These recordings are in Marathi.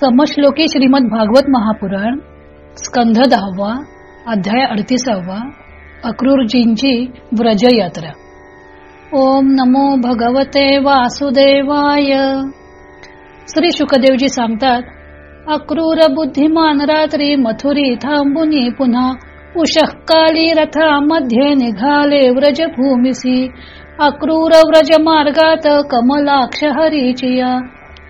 समश्लोकी श्रीमद भागवत महापुराण स्कंध दहावा अध्याय अडतीसावा अक्रूरजींची व्रजयात्रा. ओम नमो भगवते वासुदेवाय. श्री शुकदेवजी सांगतात अक्रूर बुद्धिमान रात्री मथुरी थांबुनी पुन्हा उशकाली रथामध्ये निघाले व्रजभूमिसी. अक्रूर व्रज मार्गात कमलाक्ष हरीचिया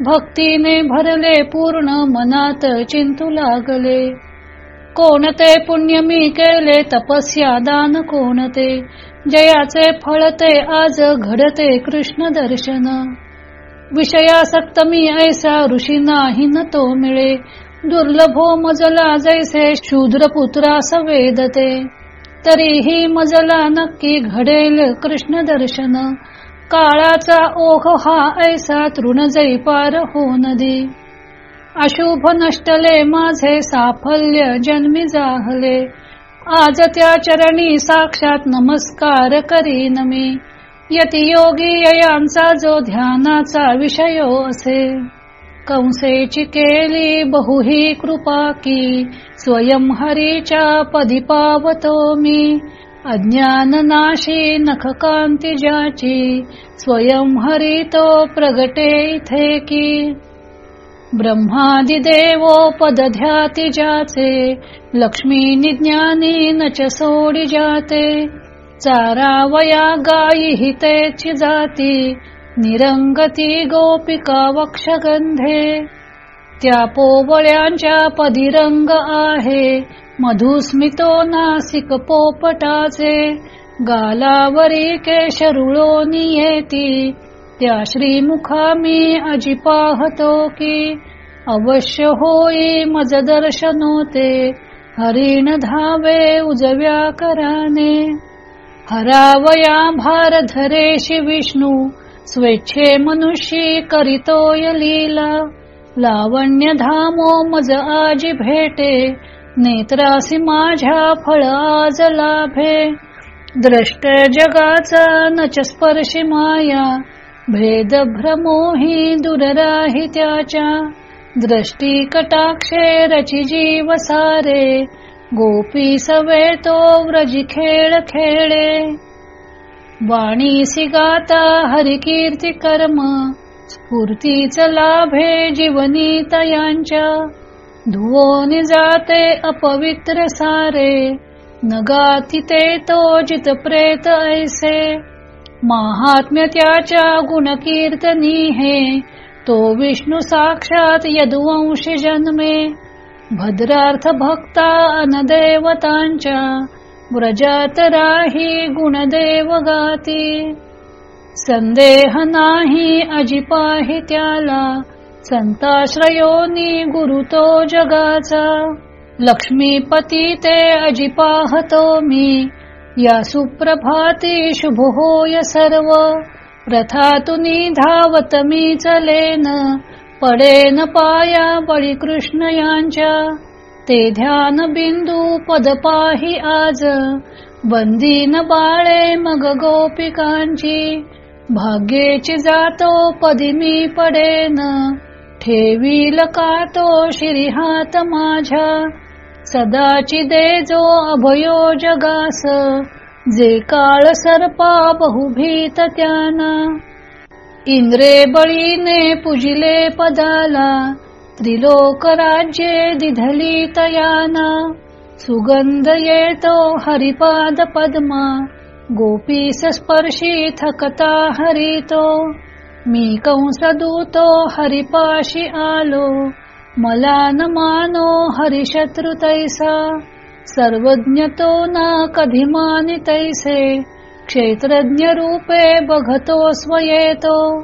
भक्तीने भरले पूर्ण मनात चिंतू लागले. कोणते पुण्य मी केले तपस्या दान कोणते? जयाचे फळते आज घडते कृष्ण दर्शन. विषयासक्त मी ऐसा ऋषी नाही न तो मिळे. दुर्लभो मजला जैसे शूद्र पुत्रास वेदते तरीही मजला नक्की घडेल कृष्ण दर्शन. काळाचा ओघ हा ऐसा तृण पार होऊन दे अशुभ नष्टले माझे साफल्य जन्मी जाहले. आज त्या चरणी साक्षात नमस्कार करीन मी. यतियोगी यांचा जो ध्यानाचा विषय असे. कंसेची केली बहुही कृपा की स्वयं हरीच्या पदी पावतो मी. अज्ञान नाशी नख कांती ज्याची स्वयं हरितो प्रगटे इथे की. ब्रह्मादि देवो पद ध्याती ज्याचे लक्ष्मी निज्ञानी नच सोडी जाते. चारावया गायी हितेची जाती निरंगती गोपिका वक्षगंधे. त्या पोवळ्यांच्या पदिरंग आहे मधुस्मितो नासिक पोपटाचे गालावरी केशरुळोनी येती त्या श्रीमुखा मी अजी पाहतो की अवश्य होई मज दर्शनोते हरिण धावे उजव्या कराने. हरावया भार धरेशी विष्णू स्वेच्छे मनुष्यी करितोय लीला लावण्य धामो मज आजी भेटे नेत्रासी माझ्या फळाज लाभे द्रष्ट जगाचा नच स्पर्शी माया. भेद भ्रमोही दूर राही त्याच्या. दृष्टी कटाक्षे रची जीव सारे. गोपी सवे तो व्रजी खेळ खेळे. वाणी सिगाता हरिकीर्ती कर्म. स्फूर्तीच लाभे जीवनी तयांच्या धुवोनी जाते अपवित्र सारे नगाती ते तो जित प्रेत ऐसे। महात्म्य त्याच्या गुणकीर्तनी हे तो विष्णू साक्षात यदुवंशी जन्मे। भद्रार्थ भक्ता अनदेवतांच्या व्रजात राही गुणदेव गाती। संदेह नाही अजिपाही त्याला संताश्रयोनी गुरु तो जगाचा. लक्ष्मीपती ते अजिपाहतो मी. या सुप्रभाती शुभ होय सर्व. रथातुनी धावत मी चलेन. पडेन पाया बळी कृष्ण यांच्या. ते ध्यान बिंदू पद पाही आज. बंदीन बाळे मग गोपिकांची. भाग्येची जातो पदी मी पडेन. ठेवील का तो श्रीहात माझ्या? सदाची दे जो अभयो जगास. जे काळ सर्पा बहुभीत त्याना. इंद्रे बळीने पुजिले पदाला. त्रिलोक राज्ये दिधली तयाना सुगंध येतो हरिपाद पद्मा. गोपी स्पर्शी थकता हरितो. मी कंस दूतो हरिपाशी आलो. मला न मानो हरिशत्रु तैसा. सर्वज्ञ तो ना कधी मानि तैसे. क्षेत्रज्ञ रूपे बघतो स्वयेतो.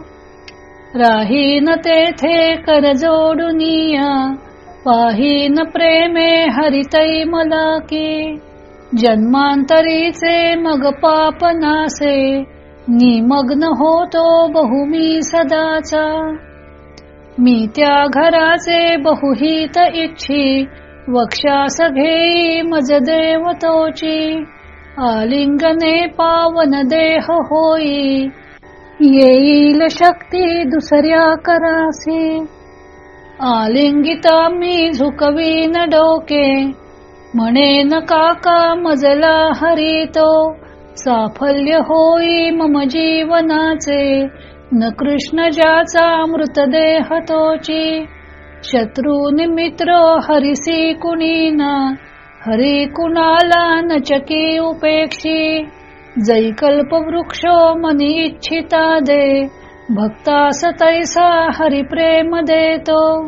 राहीन तेथे कर जोडुनिया न प्रेमे हरितै मला की जन्मांतरीचे मग पाप नासे. निमग्न होतो बहुमी सदाचा. मी त्या घराचे बहुहित इच्छी वक्षास घेई मज देवतोची. आलिंगने पावन देह होई येईल शक्ती दुसऱ्या करासी. आलिंगिता मी झुकवीन डोके म्हणेन काका मजला हरितो. साफल्य होई मम जीवनाचे. न कृष्ण ज्याचा मृतदेह तोची. शत्रू निमित्र हरिसी कुणीना. हरी कुणाला नचकी उपेक्षी. जैकल्प वृक्षो मनी इच्छिता दे. भक्तास तैसा हरिप्रेम देतो.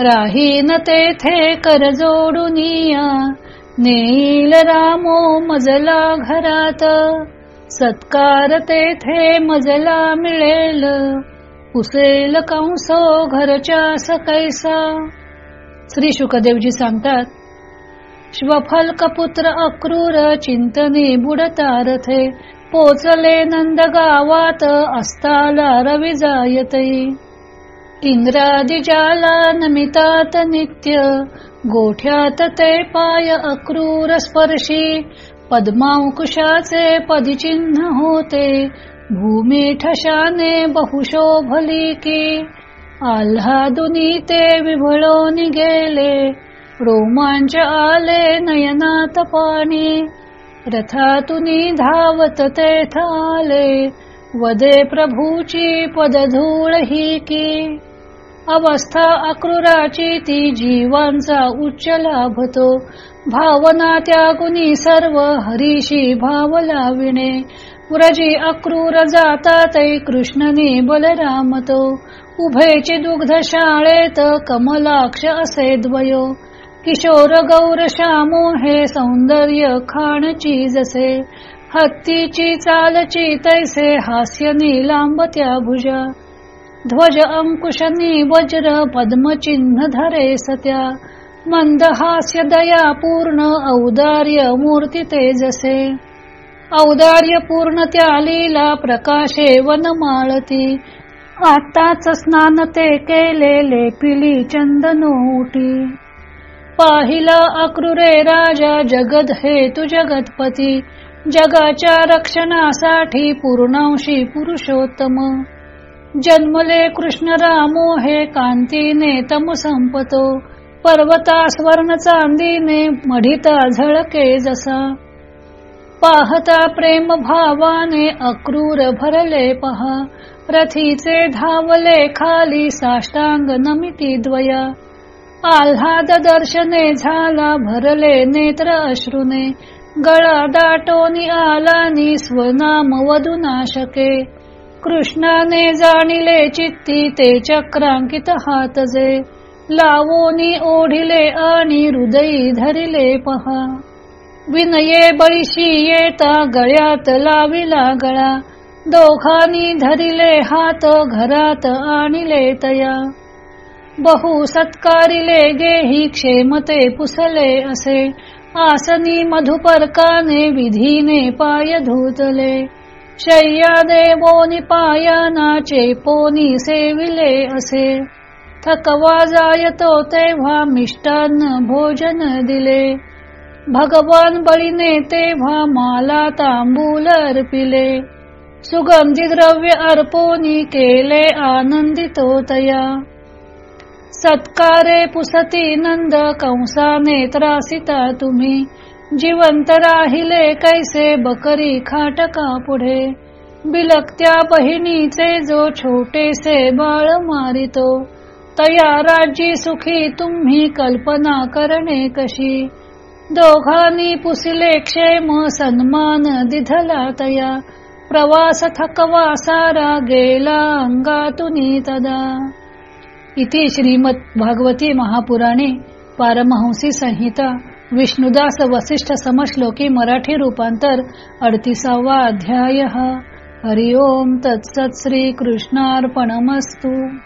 राहीन तेथे कर जोडुनिया. नेईल रामो मजला घरात सत्कार तेथे मजला मिळेल. पुसेल कंसो घरच्या सकैसा. श्री शुकदेवजी सांगतात श्वफल्कपुत्र अक्रूर चिंतनी बुडतारथे पोचले नंद गावात असताला रवी जायते इंद्रादिजाला नमितात नित्य गोठ्यात ते पाय अक्रूर स्पर्शी पद्मांकुशाचे पदचिन्ह होते. भूमी ठशाने बहुशोभली की आल्हादुनी ते विभळून गेले. रोमांच आले नयनात पाणी रथातुनी धावत तेथ आले वदे प्रभूची पदधूळ ही की अवस्था अक्रूराची ती जीवांचा उच्च लाभतो भावना त्यागुनी सर्व हरीशी भाव लाविणे. व्रजी अक्रूर जातात कृष्णनी बलरामतो उभयचे दुग्ध शाळेत कमलाक्ष असे द्वयो. किशोर गौर श्यामो हे सौंदर्य खाणची जसे. हत्तीची चालची तैसे हास्य लांब त्या भुजा. ध्वज अंकुशनी वज्र पद्मचिन्ह धरे सत्या. मंदहास्य दया पूर्ण औदार्य मूर्ती तेजसे. औदार्य पूर्ण त्या लीला प्रकाशे वन माळती. आताच स्नान ते केले लेपिली चंदनोटी. पाहिला अक्रुरे राजा जगद हेतु जगतपती. जगाच्या रक्षणासाठी पूर्णांशी पुरुषोत्तम. जन्मले कृष्ण रामो हे कांतीने तम संपतो. पर्वता स्वर्ण चांदीने मढिता झळके जसा. पाहता प्रेम भावाने अक्रूर भरले पहा. रथीचे धावले खाली साष्टांग नमिती द्वया. आल्हाद दर्शने झाला भरले नेत्र अश्रुने. गळा दाटोनी आलानी स्वनाम वधुनाशके कृष्णाने जाणिले चित्ती ते चक्रांकित हातजे. लावोनी ओढिले आणि हृदयी धरिले पहा. विनये बळीशी येता गळ्यात लाविला गळा. दोघांनी धरिले हात घरात आणिले तया. बहु सत्कारिले गेही क्षेमते पुसले असे. आसनी मधुपर्काने विधीने पाय धुतले. शय्या देवो निपायनाचे पोनी सेविले असे. थकवा जायतो तेव्हा मिष्टान्न भोजन दिले. भगवान बळीने तेव्हा माला तांबूल अर्पिले. सुगंधी द्रव्य अर्पोनी केले आनंदितो तया. सत्कारे पुसती नंद कंसाने त्रासिता तुम्ही. जिवंत राहिले कैसे बकरी खाटका पुढे बिलकत्या बहिणीचे जो छोटेसे बाळ मारितो. तया राजी सुखी तुम्ही कल्पना करणे कशी. दोघांनी पुसिले क्षेम सन्मान दिधला तया. प्रवास थकवा सारा गेला अंगातुनी तदा. इथे श्रीमद भागवती महापुराणे पारमहंसी संहिता. विष्णुदास वसिष्ठ समश्लोकी मराठी रूपांतर अडतीसावा अध्याय. हरिओम तत्सत श्री कृष्णार्पणमस्तू.